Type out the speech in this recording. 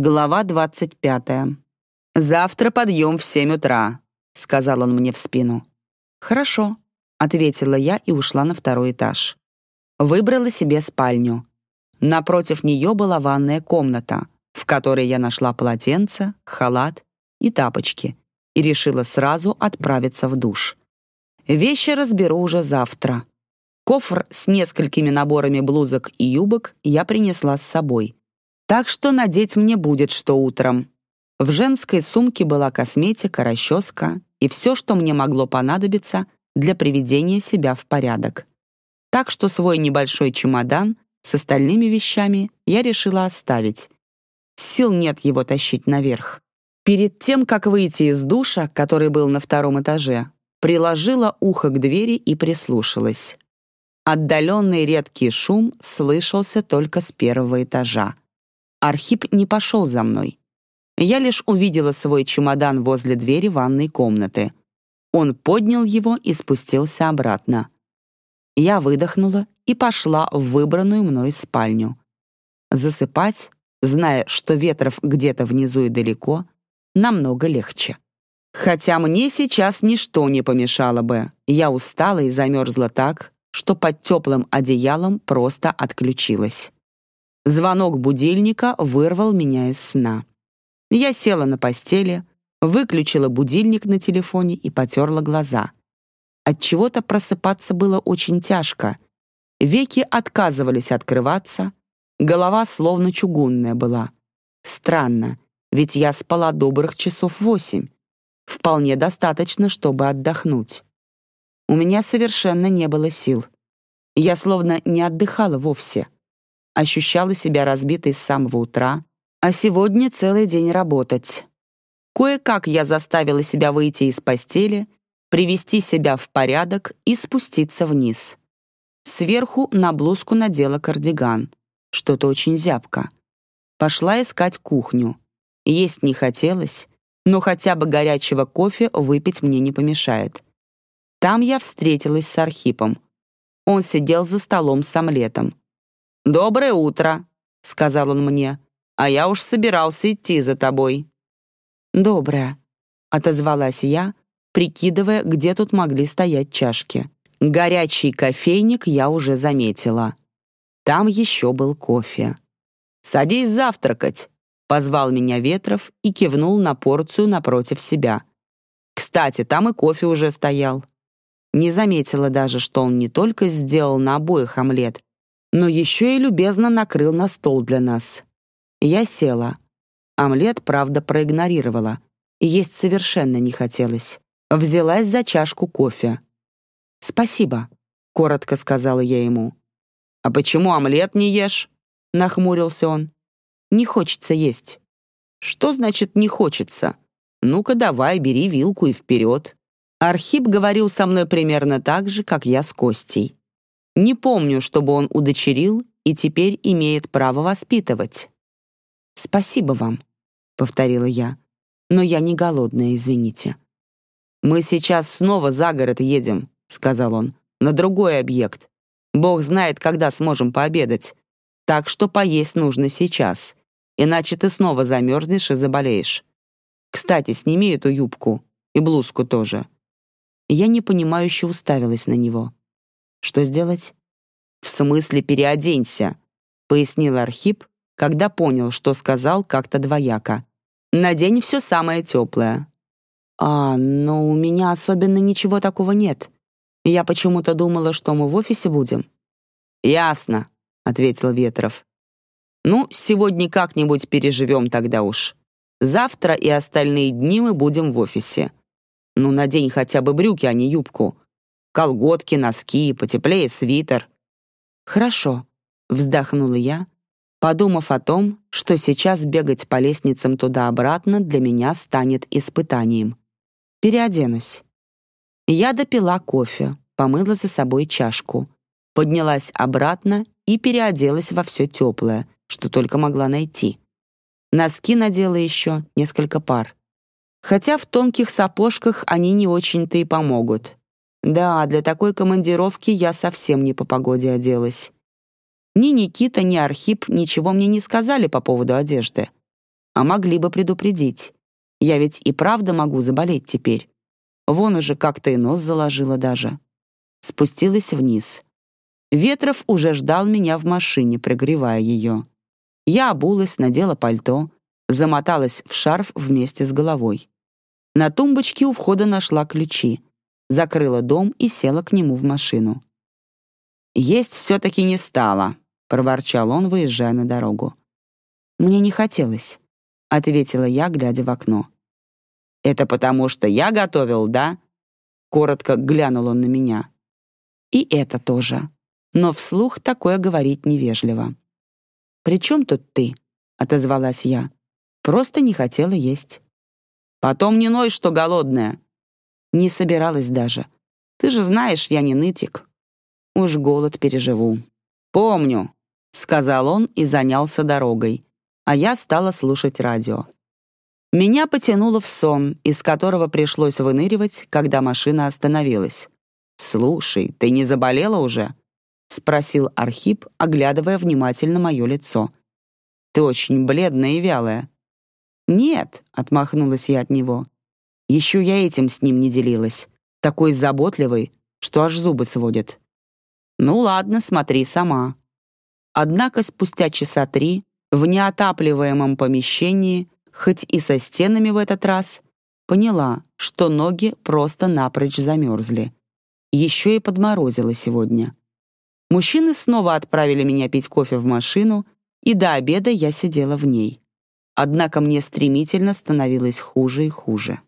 Глава двадцать пятая. «Завтра подъем в семь утра», — сказал он мне в спину. «Хорошо», — ответила я и ушла на второй этаж. Выбрала себе спальню. Напротив нее была ванная комната, в которой я нашла полотенце, халат и тапочки и решила сразу отправиться в душ. Вещи разберу уже завтра. Кофр с несколькими наборами блузок и юбок я принесла с собой. Так что надеть мне будет что утром. В женской сумке была косметика, расческа и все, что мне могло понадобиться для приведения себя в порядок. Так что свой небольшой чемодан с остальными вещами я решила оставить. Сил нет его тащить наверх. Перед тем, как выйти из душа, который был на втором этаже, приложила ухо к двери и прислушалась. Отдаленный редкий шум слышался только с первого этажа. Архип не пошел за мной. Я лишь увидела свой чемодан возле двери ванной комнаты. Он поднял его и спустился обратно. Я выдохнула и пошла в выбранную мной спальню. Засыпать, зная, что Ветров где-то внизу и далеко, намного легче. Хотя мне сейчас ничто не помешало бы. Я устала и замерзла так, что под теплым одеялом просто отключилась. Звонок будильника вырвал меня из сна. Я села на постели, выключила будильник на телефоне и потерла глаза. От чего-то просыпаться было очень тяжко. Веки отказывались открываться, голова словно чугунная была. Странно, ведь я спала добрых часов восемь. Вполне достаточно, чтобы отдохнуть. У меня совершенно не было сил. Я словно не отдыхала вовсе. Ощущала себя разбитой с самого утра, а сегодня целый день работать. Кое-как я заставила себя выйти из постели, привести себя в порядок и спуститься вниз. Сверху на блузку надела кардиган. Что-то очень зябко. Пошла искать кухню. Есть не хотелось, но хотя бы горячего кофе выпить мне не помешает. Там я встретилась с Архипом. Он сидел за столом с омлетом. «Доброе утро», — сказал он мне а я уж собирался идти за тобой». «Доброе», — отозвалась я, прикидывая, где тут могли стоять чашки. Горячий кофейник я уже заметила. Там еще был кофе. «Садись завтракать», — позвал меня Ветров и кивнул на порцию напротив себя. «Кстати, там и кофе уже стоял». Не заметила даже, что он не только сделал на обоих омлет, но еще и любезно накрыл на стол для нас. Я села. Омлет, правда, проигнорировала. Есть совершенно не хотелось. Взялась за чашку кофе. «Спасибо», — коротко сказала я ему. «А почему омлет не ешь?» — нахмурился он. «Не хочется есть». «Что значит «не хочется»? Ну-ка давай, бери вилку и вперед». Архип говорил со мной примерно так же, как я с Костей. Не помню, чтобы он удочерил и теперь имеет право воспитывать. «Спасибо вам», — повторила я. «Но я не голодная, извините». «Мы сейчас снова за город едем», — сказал он, «на другой объект. Бог знает, когда сможем пообедать. Так что поесть нужно сейчас, иначе ты снова замерзнешь и заболеешь. Кстати, сними эту юбку и блузку тоже». Я непонимающе уставилась на него. «Что сделать?» «В смысле переоденься», — пояснил Архип, когда понял, что сказал как-то двояко. «Надень все самое теплое». «А, но у меня особенно ничего такого нет. Я почему-то думала, что мы в офисе будем». «Ясно», — ответил Ветров. «Ну, сегодня как-нибудь переживем тогда уж. Завтра и остальные дни мы будем в офисе. Ну, надень хотя бы брюки, а не юбку. Колготки, носки, потеплее свитер». «Хорошо», — вздохнула я, подумав о том, что сейчас бегать по лестницам туда-обратно для меня станет испытанием. Переоденусь. Я допила кофе, помыла за собой чашку, поднялась обратно и переоделась во все теплое, что только могла найти. Носки надела еще несколько пар. Хотя в тонких сапожках они не очень-то и помогут. Да, для такой командировки я совсем не по погоде оделась. Ни Никита, ни Архип ничего мне не сказали по поводу одежды. А могли бы предупредить. Я ведь и правда могу заболеть теперь. Вон уже как-то и нос заложила даже. Спустилась вниз. Ветров уже ждал меня в машине, прогревая ее. Я обулась, надела пальто, замоталась в шарф вместе с головой. На тумбочке у входа нашла ключи, закрыла дом и села к нему в машину. «Есть все-таки не стало», — проворчал он, выезжая на дорогу. «Мне не хотелось», — ответила я, глядя в окно. «Это потому, что я готовил, да?» Коротко глянул он на меня. «И это тоже. Но вслух такое говорить невежливо». «При чем тут ты?» — отозвалась я. «Просто не хотела есть». «Потом не ной, что голодная». «Не собиралась даже. Ты же знаешь, я не нытик. Уж голод переживу». «Помню», — сказал он и занялся дорогой, а я стала слушать радио. Меня потянуло в сон, из которого пришлось выныривать, когда машина остановилась. «Слушай, ты не заболела уже?» — спросил Архип, оглядывая внимательно мое лицо. «Ты очень бледная и вялая». «Нет», — отмахнулась я от него. «Еще я этим с ним не делилась. Такой заботливый, что аж зубы сводит». «Ну ладно, смотри сама». Однако спустя часа три в неотапливаемом помещении, хоть и со стенами в этот раз, поняла, что ноги просто напрочь замерзли. Еще и подморозило сегодня. Мужчины снова отправили меня пить кофе в машину, и до обеда я сидела в ней. Однако мне стремительно становилось хуже и хуже.